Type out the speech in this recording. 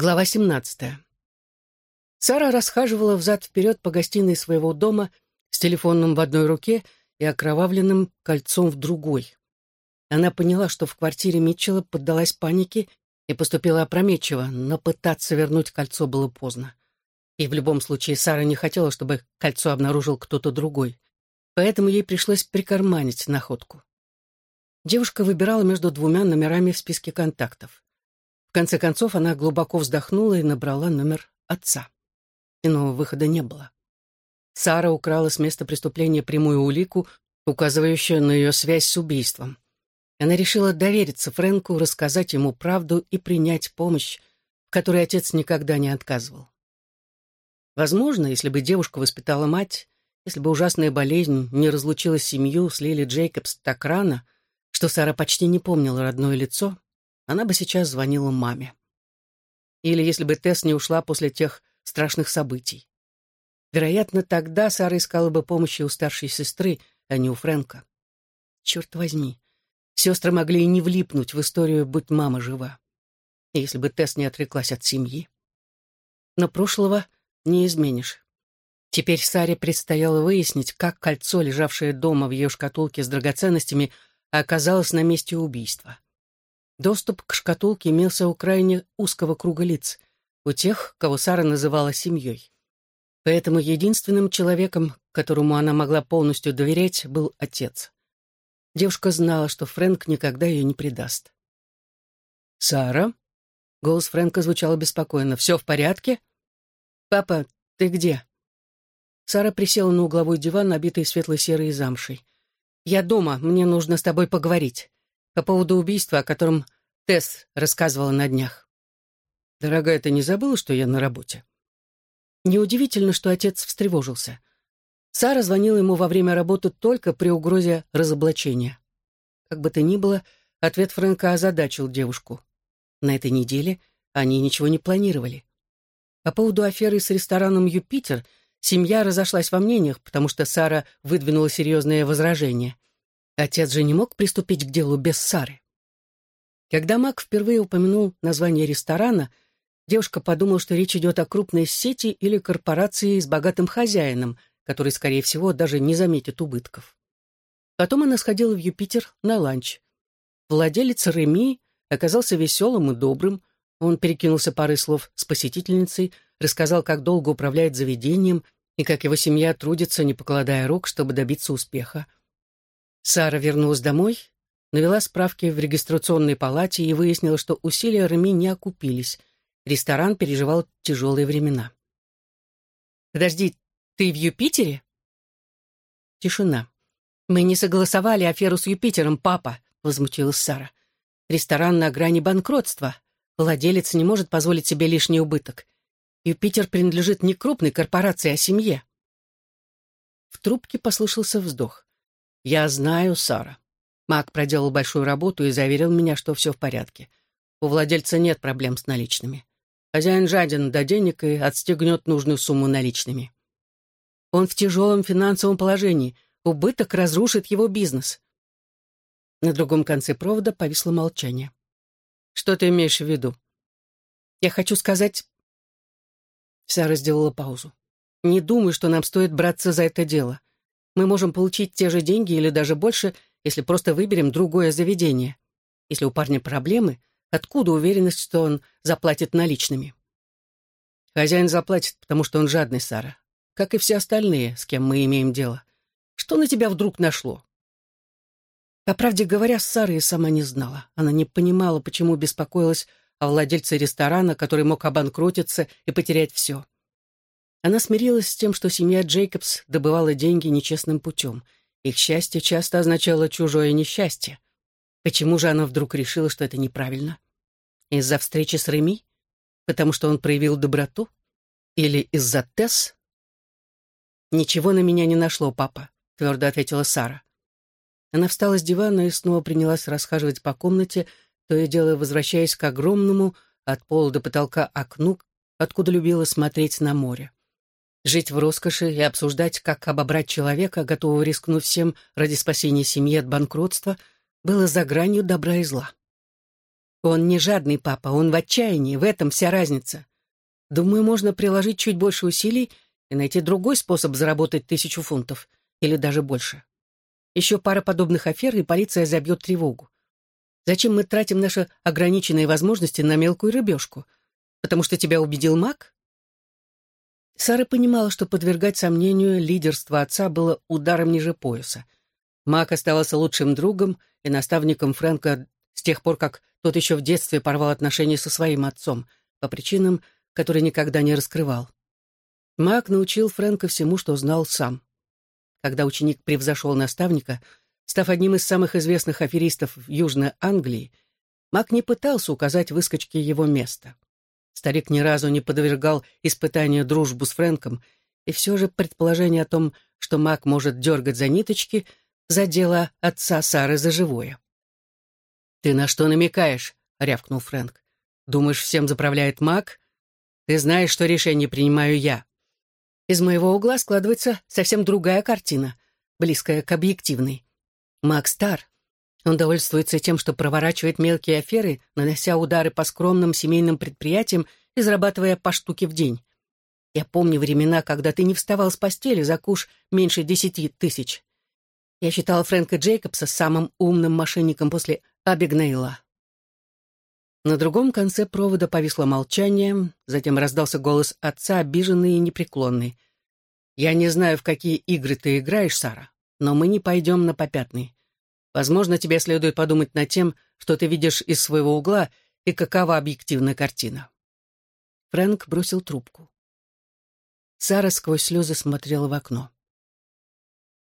Глава 17. Сара расхаживала взад-вперед по гостиной своего дома с телефоном в одной руке и окровавленным кольцом в другой. Она поняла, что в квартире Митчелла поддалась панике и поступила опрометчиво, но пытаться вернуть кольцо было поздно. И в любом случае Сара не хотела, чтобы кольцо обнаружил кто-то другой, поэтому ей пришлось прикарманить находку. Девушка выбирала между двумя номерами в списке контактов. Конце концов, она глубоко вздохнула и набрала номер отца. Иного выхода не было. Сара украла с места преступления прямую улику, указывающую на ее связь с убийством. Она решила довериться Фрэнку, рассказать ему правду и принять помощь, в которой отец никогда не отказывал. Возможно, если бы девушка воспитала мать, если бы ужасная болезнь не разлучила семью с Лили Джейкобс так рано, что Сара почти не помнила родное лицо, она бы сейчас звонила маме. Или если бы Тесс не ушла после тех страшных событий. Вероятно, тогда Сара искала бы помощи у старшей сестры, а не у Фрэнка. Черт возьми, сестры могли и не влипнуть в историю, будь мама жива. Если бы Тесс не отреклась от семьи. Но прошлого не изменишь. Теперь Саре предстояло выяснить, как кольцо, лежавшее дома в ее шкатулке с драгоценностями, оказалось на месте убийства. Доступ к шкатулке имелся у крайне узкого круга лиц, у тех, кого Сара называла семьей. Поэтому единственным человеком, которому она могла полностью доверять, был отец. Девушка знала, что Фрэнк никогда ее не предаст. «Сара?» — голос Фрэнка звучал беспокойно. «Все в порядке?» «Папа, ты где?» Сара присела на угловой диван, набитый светло-серой замшей. «Я дома, мне нужно с тобой поговорить по поводу убийства, о котором Тесс рассказывала на днях. «Дорогая, ты не забыла, что я на работе?» Неудивительно, что отец встревожился. Сара звонила ему во время работы только при угрозе разоблачения. Как бы то ни было, ответ Фрэнка озадачил девушку. На этой неделе они ничего не планировали. По поводу аферы с рестораном «Юпитер» семья разошлась во мнениях, потому что Сара выдвинула серьезное возражение — Отец же не мог приступить к делу без Сары. Когда Мак впервые упомянул название ресторана, девушка подумала, что речь идет о крупной сети или корпорации с богатым хозяином, который, скорее всего, даже не заметит убытков. Потом она сходила в Юпитер на ланч. Владелец Реми оказался веселым и добрым. Он перекинулся парой слов с посетительницей, рассказал, как долго управляет заведением и как его семья трудится, не покладая рук, чтобы добиться успеха. Сара вернулась домой, навела справки в регистрационной палате и выяснила, что усилия Реми не окупились. Ресторан переживал тяжелые времена. «Подожди, ты в Юпитере?» Тишина. «Мы не согласовали аферу с Юпитером, папа», — возмутилась Сара. «Ресторан на грани банкротства. Владелец не может позволить себе лишний убыток. Юпитер принадлежит не крупной корпорации, а семье». В трубке послышался вздох. «Я знаю, Сара». Мак проделал большую работу и заверил меня, что все в порядке. У владельца нет проблем с наличными. Хозяин жаден до денег и отстегнет нужную сумму наличными. Он в тяжелом финансовом положении. Убыток разрушит его бизнес. На другом конце провода повисло молчание. «Что ты имеешь в виду?» «Я хочу сказать...» Сара сделала паузу. «Не думаю, что нам стоит браться за это дело мы можем получить те же деньги или даже больше, если просто выберем другое заведение. Если у парня проблемы, откуда уверенность, что он заплатит наличными? Хозяин заплатит, потому что он жадный, Сара. Как и все остальные, с кем мы имеем дело. Что на тебя вдруг нашло? По правде говоря, Сара и сама не знала. Она не понимала, почему беспокоилась о владельце ресторана, который мог обанкротиться и потерять все. Она смирилась с тем, что семья Джейкобс добывала деньги нечестным путем. Их счастье часто означало чужое несчастье. Почему же она вдруг решила, что это неправильно? Из-за встречи с Реми? Потому что он проявил доброту? Или из-за Тесс? «Ничего на меня не нашло, папа», — твердо ответила Сара. Она встала с дивана и снова принялась расхаживать по комнате, то и дело возвращаясь к огромному, от пола до потолка окну, откуда любила смотреть на море. Жить в роскоши и обсуждать, как обобрать человека, готового рискнуть всем ради спасения семьи от банкротства, было за гранью добра и зла. Он не жадный папа, он в отчаянии, в этом вся разница. Думаю, можно приложить чуть больше усилий и найти другой способ заработать тысячу фунтов, или даже больше. Еще пара подобных афер, и полиция забьет тревогу. Зачем мы тратим наши ограниченные возможности на мелкую рыбешку? Потому что тебя убедил маг? Сара понимала, что подвергать сомнению лидерство отца было ударом ниже пояса. Мак оставался лучшим другом и наставником Фрэнка с тех пор, как тот еще в детстве порвал отношения со своим отцом, по причинам, которые никогда не раскрывал. Мак научил Фрэнка всему, что знал сам. Когда ученик превзошел наставника, став одним из самых известных аферистов в Южной Англии, Мак не пытался указать выскочке его место. Старик ни разу не подвергал испытанию дружбу с Фрэнком, и все же предположение о том, что Мак может дергать за ниточки, задело отца Сары за живое. «Ты на что намекаешь?» — рявкнул Фрэнк. «Думаешь, всем заправляет Мак? Ты знаешь, что решение принимаю я». Из моего угла складывается совсем другая картина, близкая к объективной. Мак стар. Он довольствуется тем, что проворачивает мелкие аферы, нанося удары по скромным семейным предприятиям и зарабатывая по штуке в день. Я помню времена, когда ты не вставал с постели за куш меньше десяти тысяч. Я считала Фрэнка Джейкобса самым умным мошенником после Абигнейла. На другом конце провода повисло молчание, затем раздался голос отца, обиженный и непреклонный. «Я не знаю, в какие игры ты играешь, Сара, но мы не пойдем на попятный. Возможно, тебе следует подумать над тем, что ты видишь из своего угла и какова объективная картина». Фрэнк бросил трубку. Сара сквозь слезы смотрела в окно.